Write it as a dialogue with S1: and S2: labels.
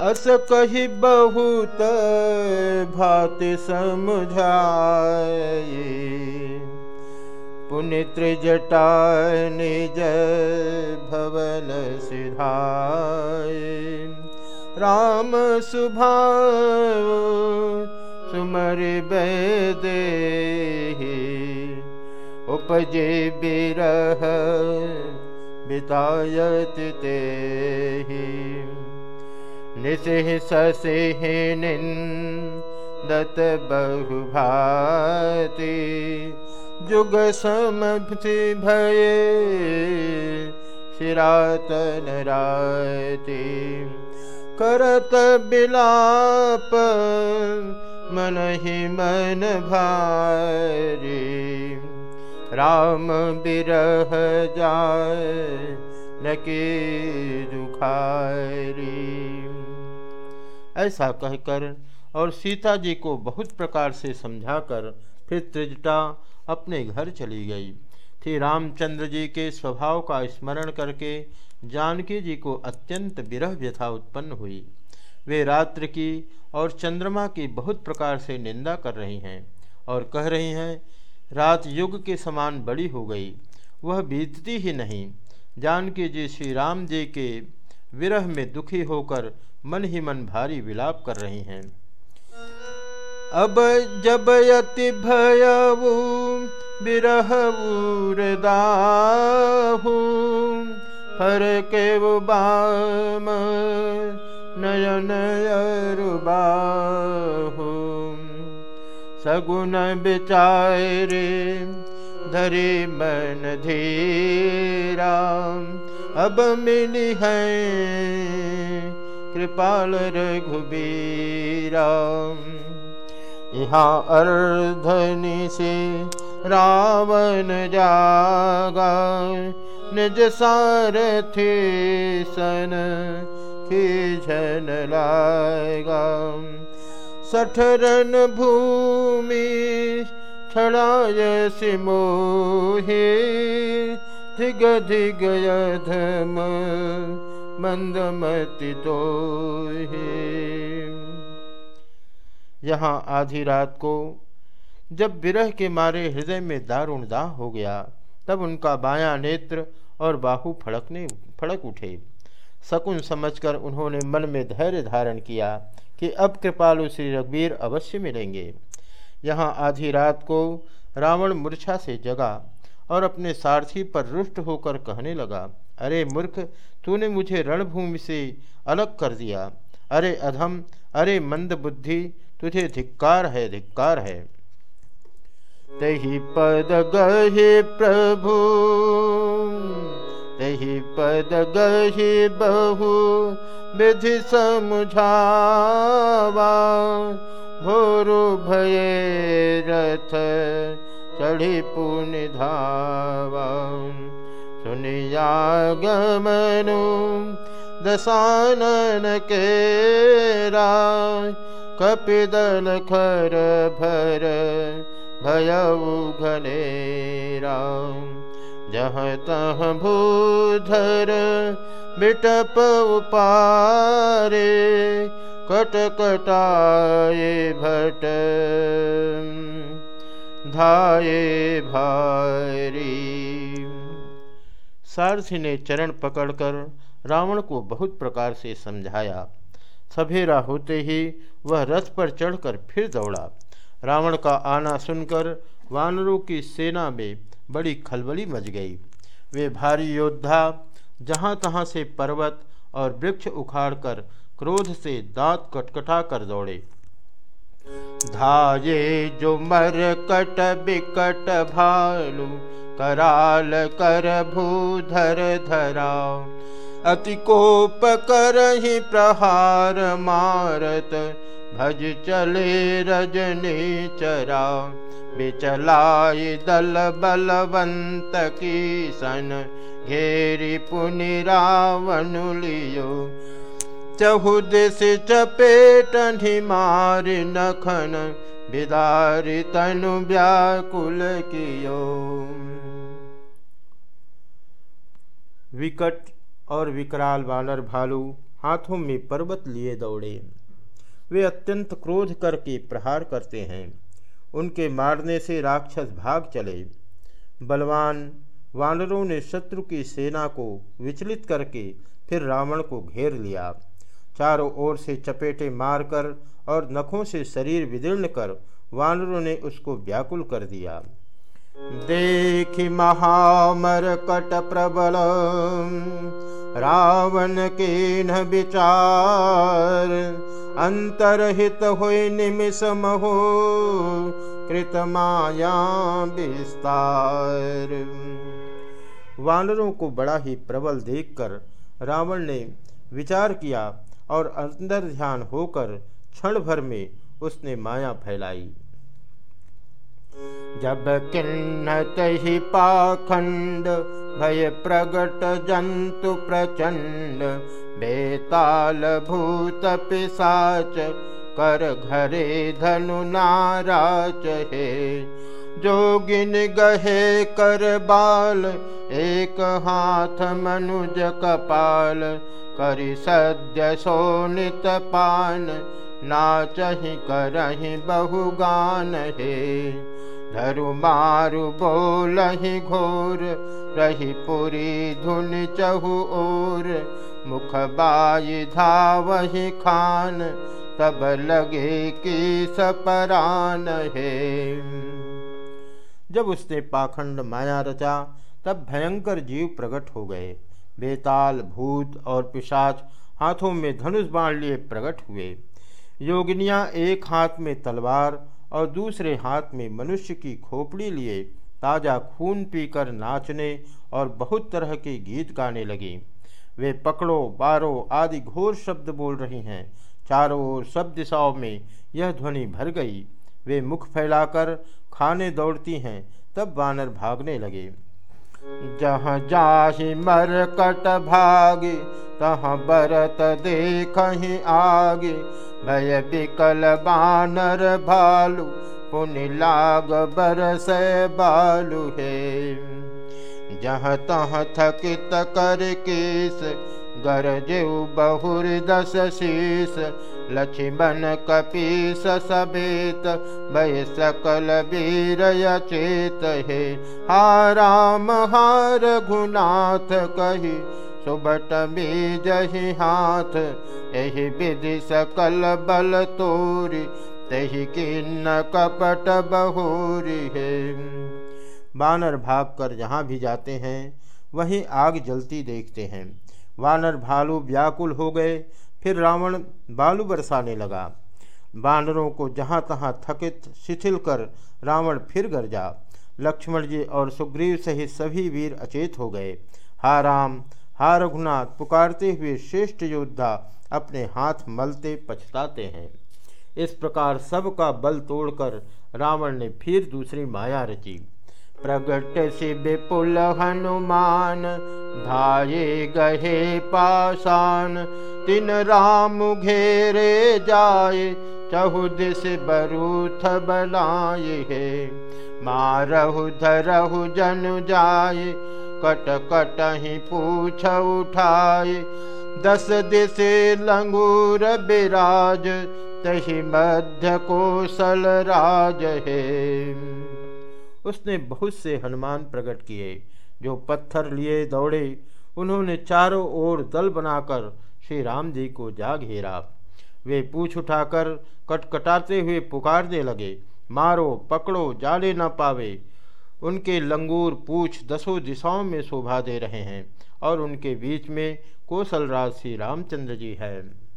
S1: अस कही बहुत भाति जटा निज भवन सिधाए। राम सुभाव सुमर बेदे उपजे बिरह बितायत ते निसिह ससिह निंदत बहुभाति। जुग समि भये शिरातन राति। करत बिलाप मन ही मन भारी। राम बिरह जाय नके दुखारी ऐसा कहकर और सीता जी को बहुत प्रकार से समझाकर फिर त्रिजटा अपने घर चली गई। थी रामचंद्र जी के स्वभाव का स्मरण करके जानकी जी को अत्यंत विरह व्यथा उत्पन्न हुई। वे रात्र की और चंद्रमा की बहुत प्रकार से निंदा कर रही हैं और कह रही हैं, रात युग के समान बड़ी हो गई, वह बीतती ही नहीं। जानकी जी श्री राम जी के विरह में दुखी होकर मन ही मन भारी विलाप कर रही हैं। अब जब यति भयऊ हर के बाम नयन बाहू सगुन बिचारे धरे मन धीरा, अब मिली है कृपाल रघुबीरा। यहाँ अर्धनि से रावण जागा। निज सारथी सन खीझन लागा सठरन भूमि छड़ाय सिमोहे। धिग धिग यधम मंदमति तो यहाँ आधी रात को जब विरह के मारे हृदय में दारुण दाह हो गया, तब उनका बायां नेत्र और बाहु फड़कने, फड़क उठे। शकुन समझकर उन्होंने मन में धैर्य धारण किया कि अब कृपालु श्री रघुवीर अवश्य मिलेंगे। यहाँ आधी रात को रावण मूर्छा से जगा और अपने सारथी पर रुष्ट होकर कहने लगा अरे मूर्ख, तूने मुझे रणभूमि से अलग कर दिया। अरे अधम, अरे मंद बुद्धि, तुझे धिक्कार है धिक्कार है। तही पद गहे प्रभु, तही पद गहे बहु, विधि समझावा, भोरु भये रथ चढ़ी पुनि मुनियागमनु दशानन केरा कपिदल खर भर भयऊ घनेरा जह तह भूधर बिटप उपारे उपा भट। धाये भारी सारथी ने चरण पकड़कर रावण को बहुत प्रकार से समझाया। सभेरा होते ही वह रथ पर चढ़कर फिर दौड़ा। रावण का आना सुनकर वानरों की सेना में बड़ी खलबली मच गई। वे भारी योद्धा जहाँ तहाँ से पर्वत और वृक्ष उखाड़कर क्रोध से दांत कटकटा कर दौड़े। धाये जो मर कट बिकट भालू कराल कर भूधर धरा। अति कोप कर ही प्रहार मारत भज चले रजनी चरा बिचलाई दल बलवंत की सन घेरी पुनि रावण लियो चहुदिस चपेट मारि नखन, बिदारी तनु व्याकुल कियो। विकट और विकराल वानर भालू हाथों में पर्वत लिए दौड़े। वे अत्यंत क्रोध करके प्रहार करते हैं। उनके मारने से राक्षस भाग चले। बलवान वानरों ने शत्रु की सेना को विचलित करके फिर रावण को घेर लिया। चारों ओर से चपेटे मारकर और नखों से शरीर विदीर्ण कर वानरों ने उसको व्याकुल कर दिया। देखि महामर कट प्रबल, रावण के न विचार, अंतरहित हो निमिष महो, कृत माया विस्तार। वानरों को बड़ा ही प्रबल देखकर रावण ने विचार किया और अंदर ध्यान होकर क्षण भर में उसने माया फैलाई। जब किन्नत ही पाखंड, भय प्रगट जंतु प्रचंड, बेताल भूत पिसाच, कर घरे धनु नाराच हे। जोगिन गहे कर बाल, एक हाथ मनुज कपाल, करि सद्य सोनित पान नाचहि करहि बहुगान हे। धरु मारु बोलहि घोर, रही पुरी धुन चहु ओर, मुख बाई धावहि खान, तब लगे कि सपरान है। जब उसने पाखंड माया रचा, तब भयंकर जीव प्रकट हो गए। बेताल, भूत और पिशाच हाथों में धनुष बाण लिए प्रकट हुए। योगिनियाँ एक हाथ में तलवार और दूसरे हाथ में मनुष्य की खोपड़ी लिए ताज़ा खून पीकर नाचने और बहुत तरह के गीत गाने लगी। वे पकड़ो, बारो आदि घोर शब्द बोल रही हैं। चारों ओर सब दिशाओं में यह ध्वनि भर गई। वे मुख फैलाकर खाने दौड़ती हैं, तब वानर भागने लगे। जहाँ जाहि कट भागी, तहाँ बरत देख आगे। भय बिकल बानर भालू पुनि लाग बरस बालू है। जहाँ तह थकित कर केस गरजेउ बहुर दस शीस लक्ष्मण कपीस सभेत भय सकल वीर चेत हे। हा राम, हार घुनाथ कही सुबट में जही हाथ। यही विधि सकल बल तोरी, तही किन्न कपट बहोरी है। बानर भाग कर जहाँ भी जाते हैं, वहीं आग जलती देखते हैं। वानर भालू व्याकुल हो गए फिर रावण बालू बरसाने लगा। बानरों को जहाँ तहाँ थकित, शिथिल कर रावण फिर गरजा लक्ष्मण जी और सुग्रीव सहित सभी वीर अचेत हो गए। हा राम, हा रघुनाथ पुकारते हुए श्रेष्ठ योद्धा अपने हाथ मलते पछताते हैं। इस प्रकार सबका बल तोड़कर रावण ने फिर दूसरी माया रची। प्रगट से विपुल हनुमान धाये गहे पाषाण, तिन राम घेरे जाए चहुदिस बरूथ बलाए हे। मारहु धरहु जन जाए, कट कट ही पूछ उठाए। दस दिसे लंगूर बिराज, तही मध्य कोसल राज है। उसने बहुत से हनुमान प्रकट किए। जो पत्थर लिए दौड़े, उन्होंने चारों ओर दल बनाकर श्री राम जी को जा घेरा। वे पूछ उठाकर कटकटाते हुए पुकारने लगे, मारो, पकड़ो जाले न पावे। उनके लंगूर पूछ दसों दिशाओं में शोभा दे रहे हैं और उनके बीच में कौशलराज श्री रामचंद्र जी है।